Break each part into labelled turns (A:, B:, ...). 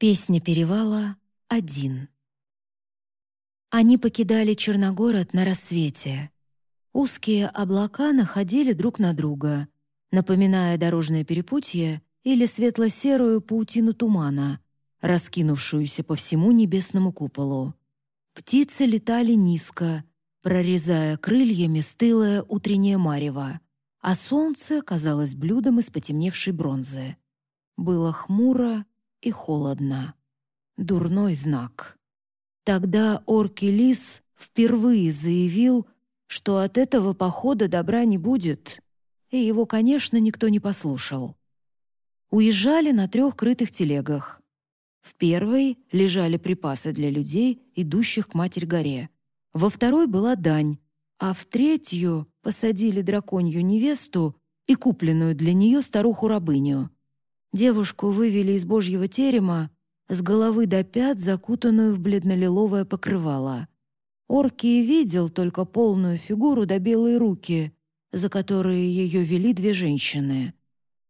A: Песня перевала один. Они покидали Черногород на рассвете. Узкие облака находили друг на друга, напоминая дорожное перепутье или светло-серую паутину тумана, раскинувшуюся по всему небесному куполу. Птицы летали низко, прорезая крыльями стылое утреннее марево, а солнце казалось блюдом из потемневшей бронзы. Было хмуро и холодно. Дурной знак. Тогда Орки-Лис впервые заявил, что от этого похода добра не будет, и его, конечно, никто не послушал. Уезжали на трех крытых телегах. В первой лежали припасы для людей, идущих к Матерь-горе. Во второй была дань, а в третью посадили драконью невесту и купленную для нее старуху-рабыню. Девушку вывели из божьего терема, с головы до пят закутанную в бледно-лиловое покрывало. Орки видел только полную фигуру да белые руки, за которые ее вели две женщины.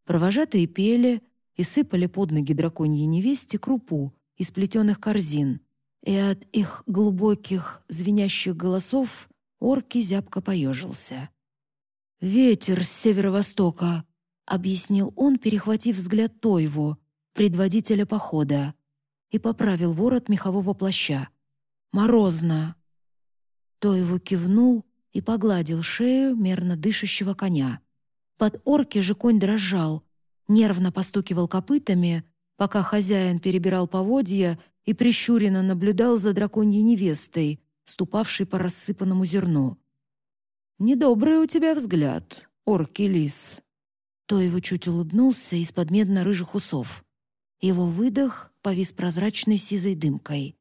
A: Провожатые пели и сыпали под ноги драконьей невесте крупу из плетеных корзин, и от их глубоких звенящих голосов орки зябко поежился. «Ветер с северо-востока!» Объяснил он, перехватив взгляд Тойву, предводителя похода, и поправил ворот мехового плаща. «Морозно!» Тойву кивнул и погладил шею мерно дышащего коня. Под орки же конь дрожал, нервно постукивал копытами, пока хозяин перебирал поводья и прищуренно наблюдал за драконьей невестой, ступавшей по рассыпанному зерну. «Недобрый у тебя взгляд, орки-лис», то его чуть улыбнулся из-под медно-рыжих усов. Его выдох повис прозрачной сизой дымкой.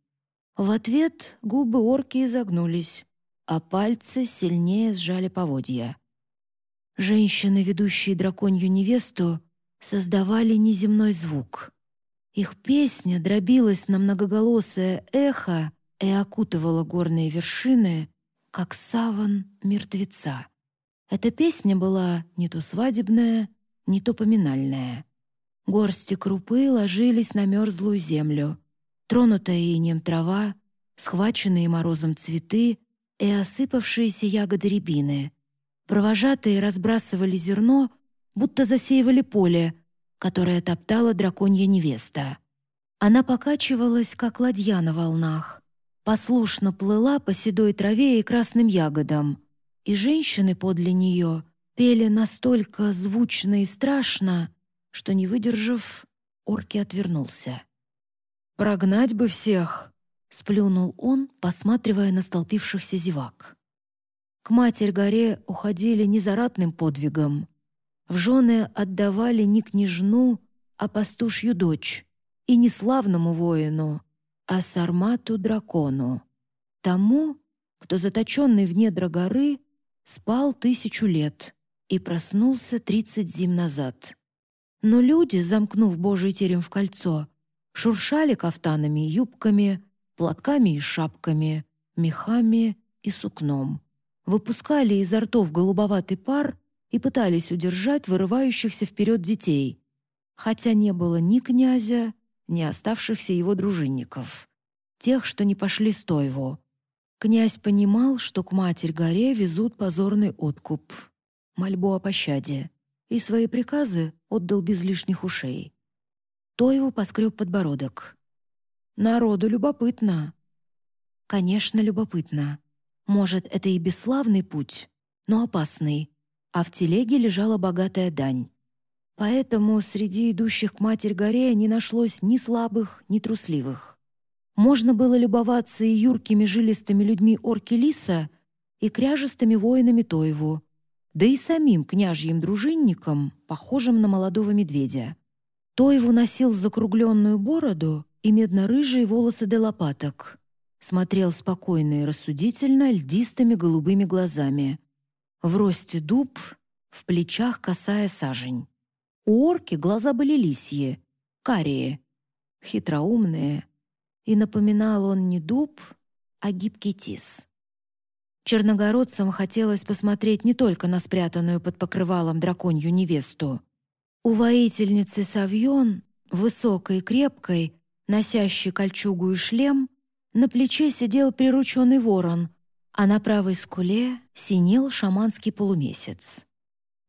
A: В ответ губы орки изогнулись, а пальцы сильнее сжали поводья. Женщины, ведущие драконью невесту, создавали неземной звук. Их песня дробилась на многоголосое эхо и окутывала горные вершины, как саван мертвеца. Эта песня была не то свадебная, не то поминальное. Горсти крупы ложились на мерзлую землю, тронутая инем трава, схваченные морозом цветы и осыпавшиеся ягоды рябины. Провожатые разбрасывали зерно, будто засеивали поле, которое топтала драконья невеста. Она покачивалась, как ладья на волнах, послушно плыла по седой траве и красным ягодам, и женщины подле нее пели настолько звучно и страшно, что, не выдержав, Орки отвернулся. «Прогнать бы всех!» — сплюнул он, посматривая на столпившихся зевак. К Матерь-горе уходили не за ратным подвигом. В жены отдавали не княжну, а пастушью дочь, и не славному воину, а сармату-дракону, тому, кто, заточенный в недра горы, спал тысячу лет и проснулся тридцать зим назад. Но люди, замкнув Божий терем в кольцо, шуршали кафтанами и юбками, платками и шапками, мехами и сукном, выпускали изо ртов голубоватый пар и пытались удержать вырывающихся вперед детей, хотя не было ни князя, ни оставшихся его дружинников, тех, что не пошли с Тойву. Князь понимал, что к Матерь-горе везут позорный откуп — мольбу о пощаде, и свои приказы отдал без лишних ушей. То его поскреб подбородок. «Народу любопытно». «Конечно, любопытно. Может, это и бесславный путь, но опасный, а в телеге лежала богатая дань. Поэтому среди идущих к Матерь-горе не нашлось ни слабых, ни трусливых. Можно было любоваться и юркими жилистыми людьми Орки-Лиса, и кряжестыми воинами Тоеву, да и самим княжьим дружинником, похожим на молодого медведя. Тоеву носил закругленную бороду и медно-рыжие волосы до лопаток. Смотрел спокойно и рассудительно льдистыми голубыми глазами. В росте дуб, в плечах косая сажень. У орки глаза были лисьи, карие, хитроумные, и напоминал он не дуб, а гибкий тис. Черногородцам хотелось посмотреть не только на спрятанную под покрывалом драконью невесту. У воительницы Савьон, высокой и крепкой, Носящий кольчугу и шлем, на плече сидел прирученный ворон, а на правой скуле синел шаманский полумесяц.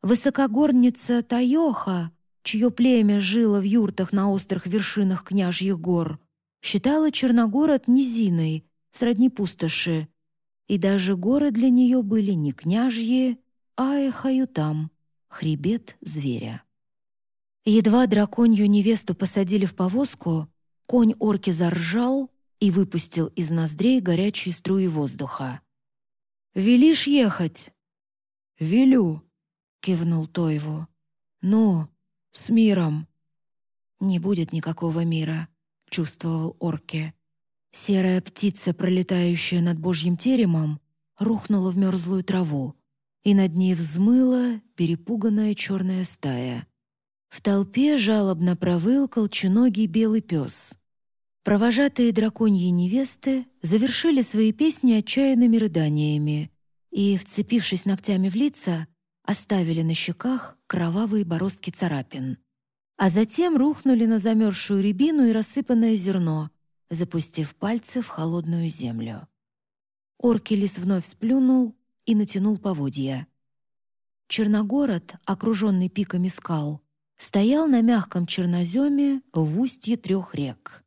A: Высокогорница Таёха, чье племя жило в юртах на острых вершинах княжьих гор, считала Черногород низиной, сродни пустоши, и даже горы для нее были не княжьи, а эхаютам, хребет зверя. Едва драконью невесту посадили в повозку, конь орки заржал и выпустил из ноздрей горячие струи воздуха. «Велишь ехать?» «Велю», — кивнул Тоеву. «Ну, с миром». «Не будет никакого мира», — чувствовал орки. Серая птица, пролетающая над божьим теремом, рухнула в мерзлую траву, и над ней взмыла перепуганная черная стая. В толпе жалобно провыл колченогий белый пес. Провожатые драконьи невесты завершили свои песни отчаянными рыданиями и, вцепившись ногтями в лица, оставили на щеках кровавые бороздки царапин. А затем рухнули на замерзшую рябину и рассыпанное зерно, запустив пальцы в холодную землю. Оркелис вновь сплюнул и натянул поводья. Черногород, окруженный пиками скал, стоял на мягком черноземе в устье трех рек.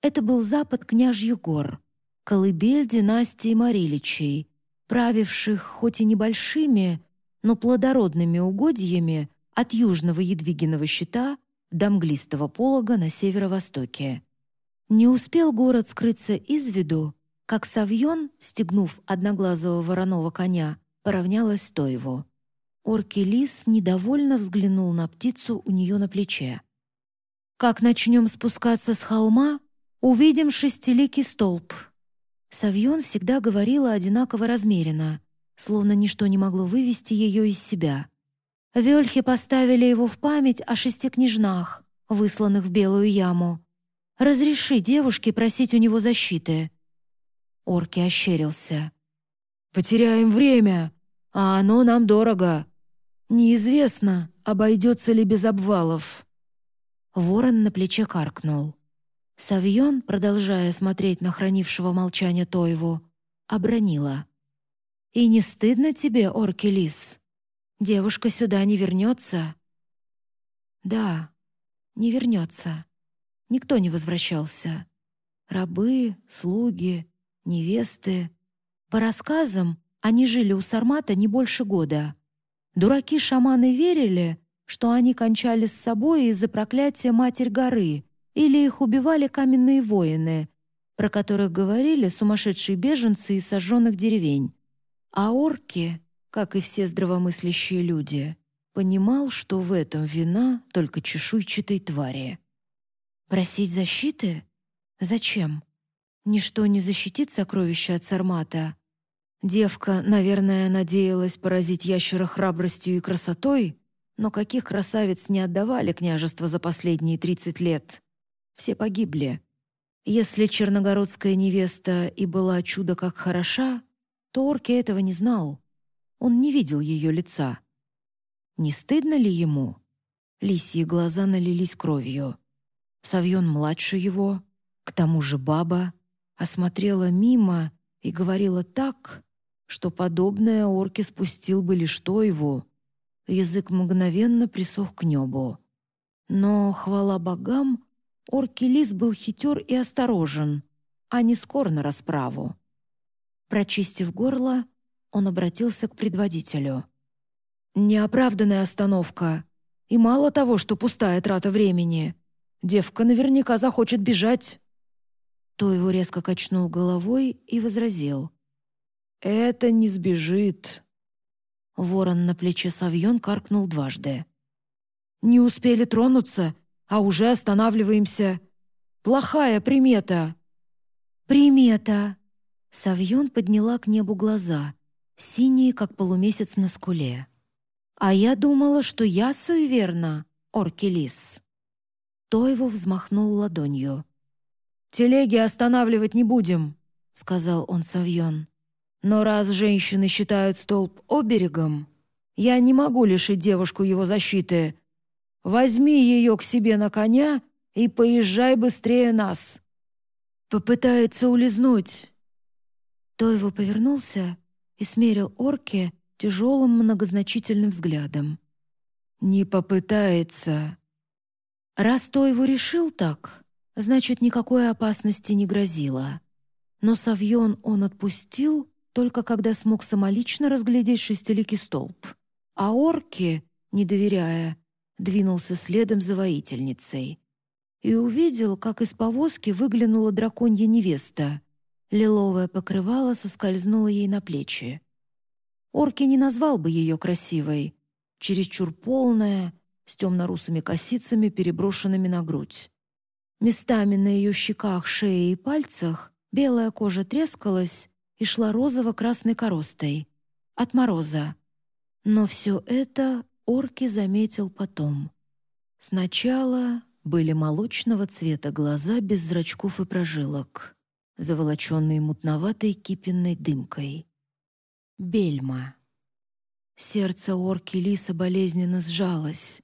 A: Это был запад княжьих гор, колыбель династии Мариличей, правивших хоть и небольшими, но плодородными угодьями от южного Едвигиного щита до мглистого полога на северо-востоке. Не успел город скрыться из виду, как Савьон, стегнув одноглазого вороного коня, поравнялась то его. Орки-лис недовольно взглянул на птицу у нее на плече. «Как начнем спускаться с холма, увидим шестиликий столб». Савьон всегда говорила одинаково размеренно, словно ничто не могло вывести ее из себя. Вельхи поставили его в память о шести княжнах, высланных в Белую яму. «Разреши девушке просить у него защиты». Орки ощерился. «Потеряем время, а оно нам дорого. Неизвестно, обойдется ли без обвалов». Ворон на плече каркнул. Савьон, продолжая смотреть на хранившего молчание Тоеву, обронила. «И не стыдно тебе, Оркелис? Девушка сюда не вернется?» «Да, не вернется. Никто не возвращался. Рабы, слуги, невесты. По рассказам, они жили у Сармата не больше года. Дураки-шаманы верили, что они кончали с собой из-за проклятия Матерь Горы или их убивали каменные воины, про которых говорили сумасшедшие беженцы из сожженных деревень. А орки, как и все здравомыслящие люди, понимал, что в этом вина только чешуйчатой твари. Просить защиты? Зачем? Ничто не защитит сокровища от Сармата, Девка, наверное, надеялась поразить ящера храбростью и красотой, но каких красавиц не отдавали княжество за последние тридцать лет? Все погибли. Если черногородская невеста и была чудо как хороша, то Орки этого не знал. Он не видел ее лица. Не стыдно ли ему? Лисьи глаза налились кровью. Савьон младше его, к тому же баба, осмотрела мимо и говорила так, что подобное орки спустил бы лишь то его. Язык мгновенно присох к небу. Но, хвала богам, орки лис был хитер и осторожен, а не скор на расправу. Прочистив горло, он обратился к предводителю. «Неоправданная остановка. И мало того, что пустая трата времени. Девка наверняка захочет бежать». То его резко качнул головой и возразил. «Это не сбежит». Ворон на плече Савьон каркнул дважды. «Не успели тронуться, а уже останавливаемся. Плохая примета». «Примета!» Савьон подняла к небу глаза, синие, как полумесяц на скуле. «А я думала, что я суеверна, Оркелис». То его взмахнул ладонью. «Телеги останавливать не будем», — сказал он Савьон. Но раз женщины считают столб оберегом, я не могу лишить девушку его защиты. Возьми ее к себе на коня
B: и поезжай быстрее нас!» «Попытается улизнуть!»
A: Тойво повернулся и смерил орки тяжелым многозначительным взглядом.
B: «Не попытается!»
A: Раз Тойву решил так, значит, никакой опасности не грозило. Но Савьон он отпустил, только когда смог самолично разглядеть шестиликий столб. А орки, не доверяя, двинулся следом за воительницей. И увидел, как из повозки выглянула драконья невеста. Лиловое покрывало соскользнуло ей на плечи. Орки не назвал бы ее красивой. Чересчур полная, с темно-русыми косицами, переброшенными на грудь. Местами на ее щеках, шее и пальцах белая кожа трескалась и шла розово-красной коростой. От мороза. Но все это орки заметил потом. Сначала были молочного цвета глаза без зрачков и прожилок, заволоченные мутноватой кипенной дымкой. Бельма. Сердце орки Лиса болезненно сжалось.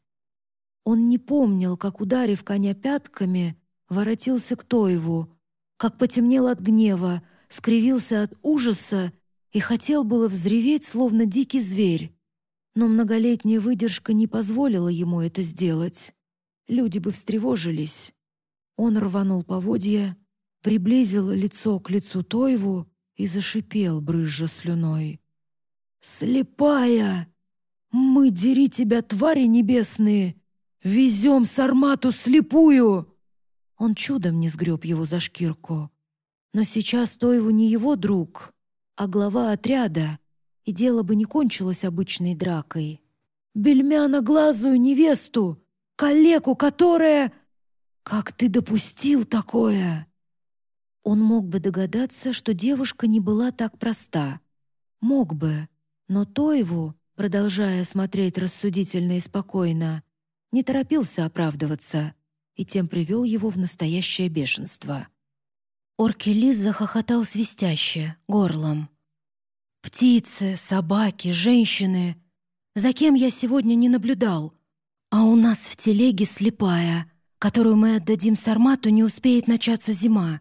A: Он не помнил, как, ударив коня пятками, воротился к Тоеву, как потемнел от гнева, скривился от ужаса и хотел было взреветь, словно дикий зверь. Но многолетняя выдержка не позволила ему это сделать. Люди бы встревожились. Он рванул поводья, приблизил лицо к лицу Тоеву и зашипел, брызжа слюной. «Слепая! Мы, дери тебя, твари небесные! Везем Сармату слепую!» Он чудом не сгреб его за шкирку. Но сейчас Тоеву не его друг, а глава отряда, и дело бы не кончилось обычной дракой. «Бельмяна глазую невесту! Калеку, которая...» «Как ты допустил такое?» Он мог бы догадаться, что девушка не была так проста. Мог бы, но Тоеву, продолжая смотреть рассудительно и спокойно, не торопился оправдываться и тем привел его в настоящее бешенство. Оркелис захохотал свистяще, горлом. «Птицы, собаки, женщины. За кем я сегодня не наблюдал? А у нас в телеге слепая, которую мы отдадим Сармату, не успеет начаться зима.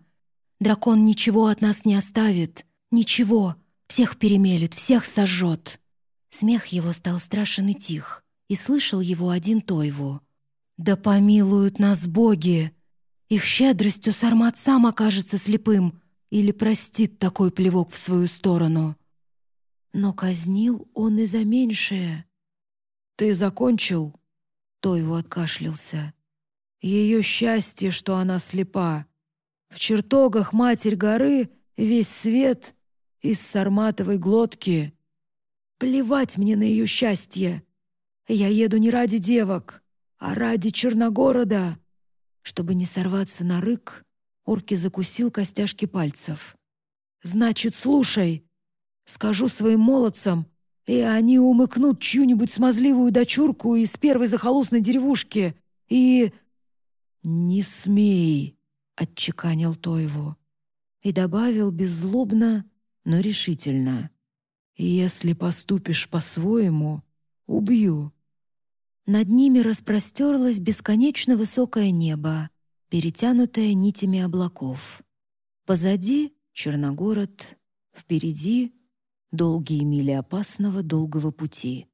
A: Дракон ничего от нас не оставит. Ничего. Всех перемелет, всех сожжет». Смех его стал страшен и тих и слышал его один Тойву. «Да помилуют нас боги! Их щедростью Сармат сам окажется слепым или простит такой плевок в свою сторону». Но казнил он и за меньшее.
B: «Ты закончил?» Тойву откашлялся. «Ее счастье, что она слепа. В чертогах Матерь горы весь свет из сарматовой глотки. Плевать мне на ее счастье. Я еду не ради девок, а ради Черногорода!» Чтобы не сорваться на рык, Орки закусил костяшки пальцев. «Значит, слушай. Скажу своим молодцам, и они умыкнут чью-нибудь смазливую дочурку из первой захолустной деревушки и...» «Не смей!» — отчеканил Тоеву. И добавил беззлобно, но решительно. «Если поступишь по-своему, убью».
A: Над ними распростерлось бесконечно высокое небо, перетянутое нитями облаков. Позади — Черногород, впереди — долгие мили опасного долгого пути.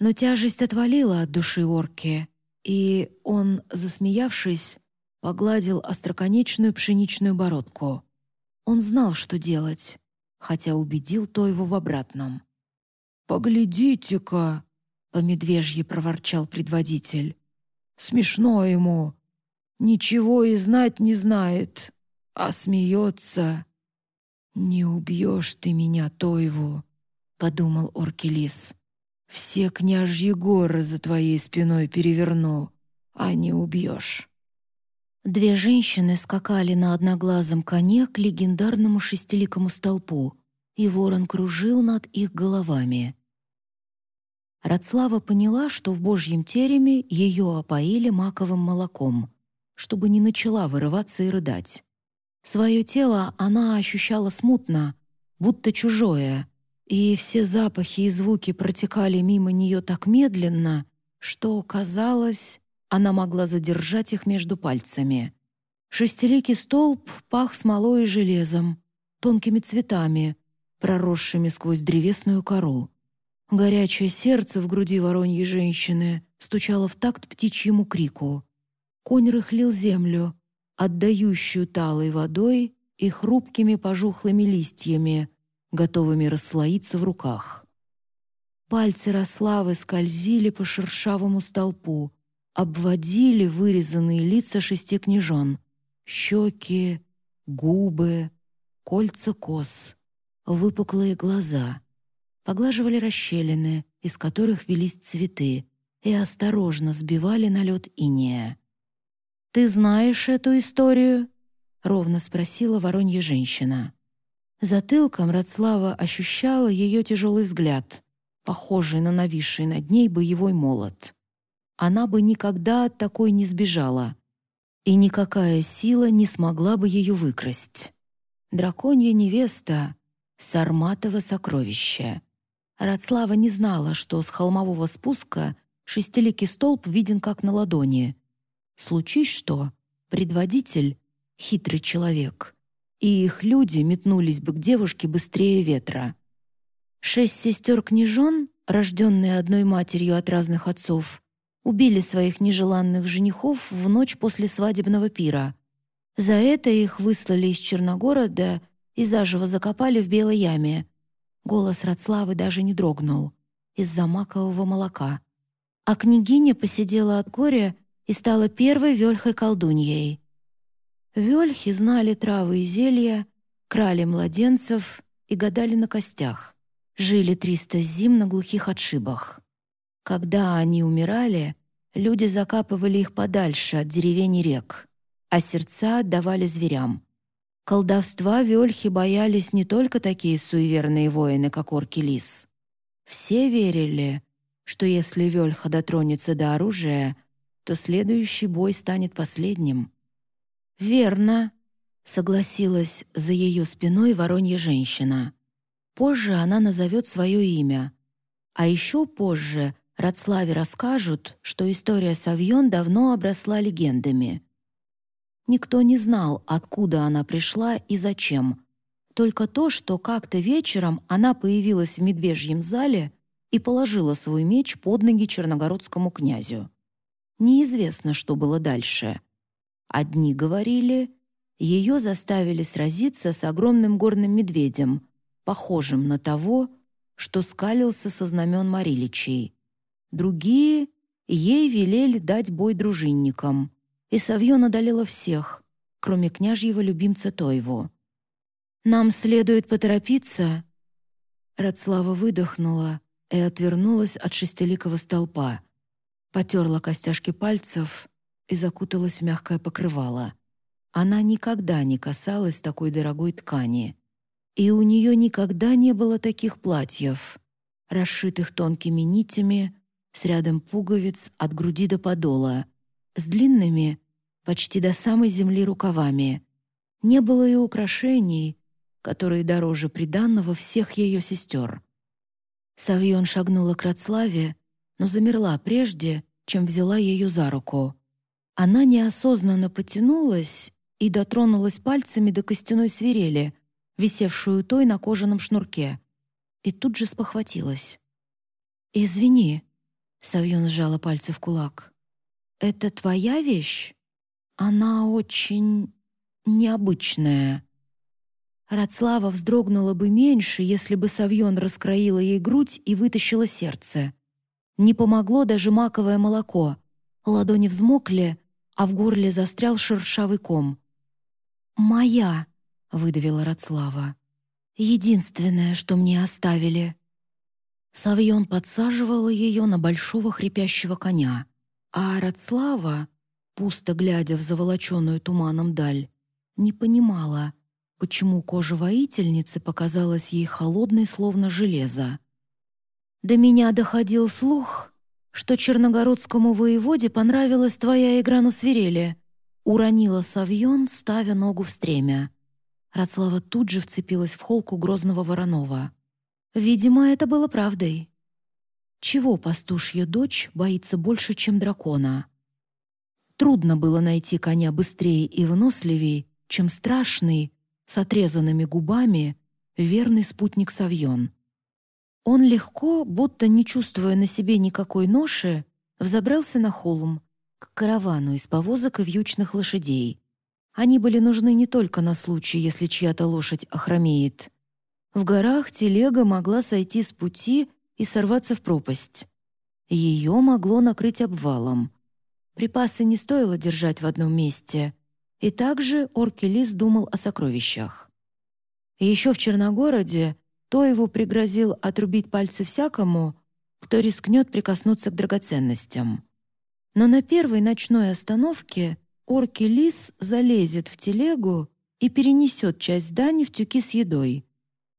A: Но тяжесть отвалила от души орки, и он, засмеявшись, погладил остроконечную пшеничную бородку. Он знал, что делать, хотя убедил то его в обратном.
B: «Поглядите-ка!» По медвежье проворчал предводитель. «Смешно ему. Ничего и знать не знает, а смеется». «Не убьешь ты меня, Тойву», — подумал Оркелис. «Все княжьи горы за твоей спиной переверну, а не убьешь».
A: Две женщины скакали на одноглазом коне к легендарному шестиликому столпу, и ворон кружил над их головами. Радслава поняла, что в Божьем тереме ее опоили маковым молоком, чтобы не начала вырываться и рыдать. Свое тело она ощущала смутно, будто чужое, и все запахи и звуки протекали мимо нее так медленно, что, казалось, она могла задержать их между пальцами. Шестиликий столб пах смолой и железом, тонкими цветами, проросшими сквозь древесную кору. Горячее сердце в груди вороньей женщины стучало в такт птичьему крику. Конь рыхлил землю, отдающую талой водой и хрупкими пожухлыми листьями, готовыми расслоиться в руках. Пальцы Рославы скользили по шершавому столпу, обводили вырезанные лица шести княжон, щеки, губы, кольца кос, выпуклые глаза — поглаживали расщелины, из которых велись цветы, и осторожно сбивали на лед инея. «Ты знаешь эту историю?» — ровно спросила воронья женщина. Затылком Радслава ощущала ее тяжелый взгляд, похожий на нависший над ней боевой молот. Она бы никогда от такой не сбежала, и никакая сила не смогла бы ее выкрасть. Драконья невеста — Сарматово сокровище. Радслава не знала, что с холмового спуска шестиликий столб виден как на ладони. Случись что, предводитель — хитрый человек, и их люди метнулись бы к девушке быстрее ветра. Шесть сестер-княжон, рожденные одной матерью от разных отцов, убили своих нежеланных женихов в ночь после свадебного пира. За это их выслали из Черногорода и заживо закопали в Белой яме — Голос Радславы даже не дрогнул из-за макового молока. А княгиня посидела от горя и стала первой вельхой-колдуньей. Вельхи знали травы и зелья, крали младенцев и гадали на костях. Жили триста зим на глухих отшибах. Когда они умирали, люди закапывали их подальше от деревень и рек, а сердца отдавали зверям. Колдовства вельхи боялись не только такие суеверные воины, как Орки-Лис. Все верили, что если вельха дотронется до оружия, то следующий бой станет последним. «Верно», — согласилась за ее спиной воронья женщина. Позже она назовет свое имя. А еще позже Радславе расскажут, что история Савьон давно обросла легендами — Никто не знал, откуда она пришла и зачем. Только то, что как-то вечером она появилась в медвежьем зале и положила свой меч под ноги черногородскому князю. Неизвестно, что было дальше. Одни говорили, ее заставили сразиться с огромным горным медведем, похожим на того, что скалился со знамен Мариличей. Другие ей велели дать бой дружинникам — и Савьон одолела всех, кроме княжьего любимца Тойву. «Нам следует поторопиться!» Радслава выдохнула и отвернулась от шестиликого столпа, потерла костяшки пальцев и закуталась в мягкое покрывало. Она никогда не касалась такой дорогой ткани. И у нее никогда не было таких платьев, расшитых тонкими нитями, с рядом пуговиц от груди до подола — с длинными, почти до самой земли рукавами. Не было и украшений, которые дороже приданного всех ее сестер. Савьон шагнула к Радславе, но замерла прежде, чем взяла ее за руку. Она неосознанно потянулась и дотронулась пальцами до костяной свирели, висевшую той на кожаном шнурке, и тут же спохватилась. «Извини», — Савьон сжала пальцы в кулак. «Это твоя вещь? Она очень необычная». Радслава вздрогнула бы меньше, если бы Савьон раскроила ей грудь и вытащила сердце. Не помогло даже маковое молоко. Ладони взмокли, а в горле застрял шершавый ком. «Моя», — выдавила Радслава. «Единственное, что мне оставили». Савьон подсаживала ее на большого хрипящего коня. А Радслава, пусто глядя в заволоченную туманом даль, не понимала, почему кожа воительницы показалась ей холодной, словно железо. «До меня доходил слух, что черногородскому воеводе понравилась твоя игра на свирели», уронила Савьон, ставя ногу в стремя. Радслава тут же вцепилась в холку грозного Воронова. Видимо, это было правдой. Чего пастушья дочь боится больше, чем дракона? Трудно было найти коня быстрее и выносливее, чем страшный, с отрезанными губами, верный спутник Савьон. Он легко, будто не чувствуя на себе никакой ноши, взобрался на холм, к каравану из повозок и вьючных лошадей. Они были нужны не только на случай, если чья-то лошадь охромеет. В горах телега могла сойти с пути и сорваться в пропасть. Ее могло накрыть обвалом. Припасы не стоило держать в одном месте. И также Оркелис думал о сокровищах. Еще в Черногороде Тоеву пригрозил отрубить пальцы всякому, кто рискнет прикоснуться к драгоценностям. Но на первой ночной остановке Оркелис залезет в телегу и перенесет часть здания в тюки с едой.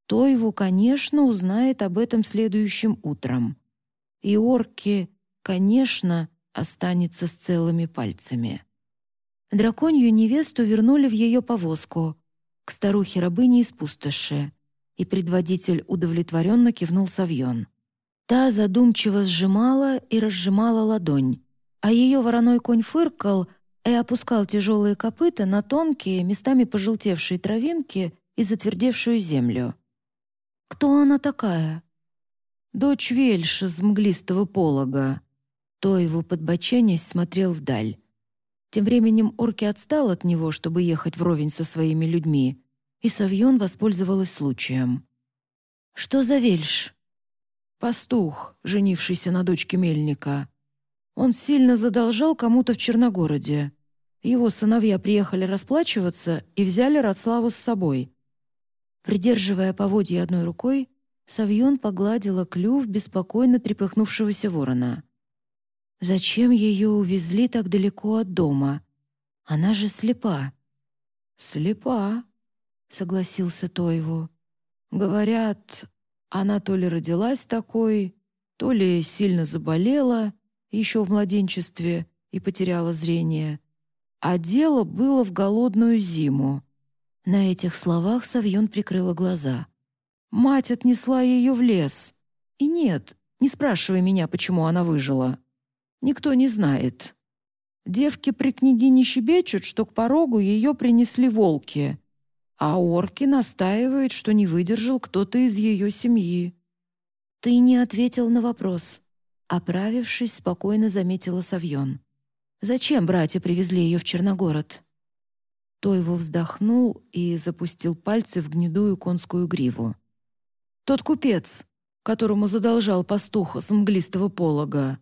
A: Тоеву, конечно, узнает об этом следующим утром. И Орки, конечно, останется с целыми пальцами. Драконью невесту вернули в ее повозку, к старухе-рабыне из пустоши, и предводитель удовлетворенно кивнул Савьон. Та задумчиво сжимала и разжимала ладонь, а ее вороной конь фыркал и опускал тяжелые копыта на тонкие, местами пожелтевшие травинки и затвердевшую землю. «Кто она такая?» «Дочь Вельша с мглистого полога». То его подбоченясь смотрел вдаль. Тем временем Орки отстал от него, чтобы ехать вровень со своими людьми, и Савьон воспользовалась случаем. «Что за вельш?» «Пастух, женившийся на дочке мельника. Он сильно задолжал кому-то в Черногороде. Его сыновья приехали расплачиваться и взяли Радславу с собой». Придерживая поводья одной рукой, Савьон погладила клюв беспокойно трепыхнувшегося ворона. Зачем ее увезли так далеко от дома? Она же слепа. Слепа, согласился Тойву. Говорят, она то ли родилась такой, то ли сильно заболела еще в младенчестве и потеряла зрение. А дело было в голодную зиму. На этих словах Савьон прикрыла глаза. Мать отнесла ее в лес. И нет, не спрашивай меня, почему она выжила. Никто не знает. Девки при княгине щебечут, что к порогу ее принесли волки, а орки настаивают, что не выдержал кто-то из ее семьи. «Ты не ответил на вопрос», — оправившись, спокойно заметила Савьон. «Зачем братья привезли ее в Черногород?» То его вздохнул и запустил пальцы в гнедую конскую гриву. «Тот купец, которому задолжал пастух с мглистого полога,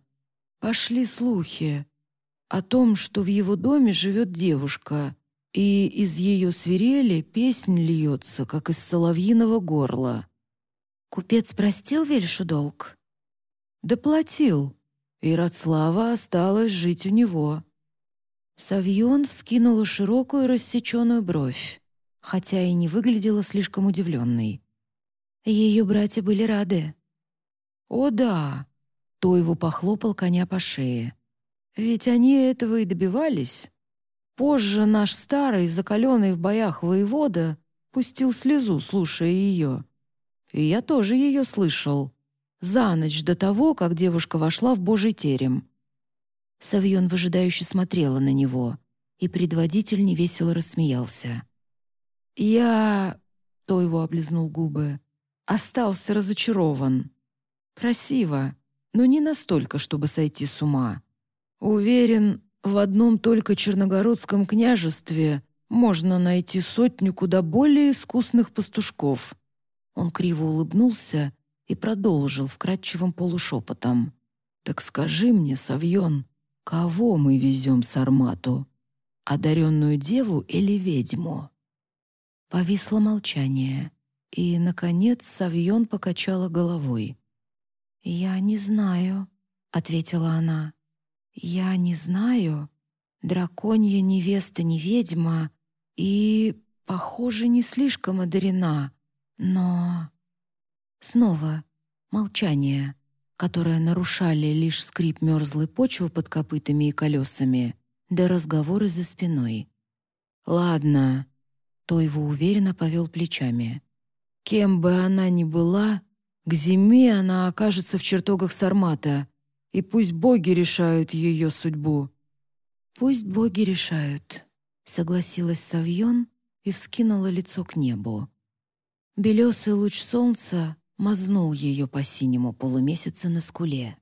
A: Пошли слухи о том, что в его доме живет девушка, и из ее свирели песнь льется, как из соловьиного горла. Купец простил Вельшу долг? Доплатил, и Радслава осталась жить у него. Савьон вскинула широкую рассеченную бровь, хотя и не выглядела слишком удивленной. Ее братья были рады. «О да, то его похлопал коня по шее. Ведь они этого и добивались. Позже наш старый, закаленный в боях воевода, пустил слезу, слушая ее. И я тоже ее слышал. За ночь до того, как девушка вошла в божий терем. Савьон выжидающе смотрела на него, и предводитель невесело рассмеялся. «Я...» — то его облизнул губы. «Остался разочарован. Красиво но не настолько, чтобы сойти с ума. Уверен, в одном только Черногородском княжестве можно найти сотню куда более искусных пастушков. Он криво улыбнулся и продолжил вкрадчивым полушепотом. «Так скажи мне, Савьон, кого мы везем с Армату? Одаренную деву или ведьму?» Повисло молчание, и, наконец, Савьон покачала головой. «Я не знаю», — ответила она. «Я не знаю. Драконья невеста не ведьма и, похоже, не слишком одарена, но...» Снова молчание, которое нарушали лишь скрип мерзлой почвы под копытами и колесами, да разговоры за спиной. «Ладно», — то его уверенно повел плечами. «Кем бы она ни была, к зиме она окажется в чертогах Сармата, и пусть боги решают ее судьбу. «Пусть боги решают», — согласилась Савьон и вскинула лицо к небу. Белесый луч солнца мазнул ее по синему полумесяцу на скуле.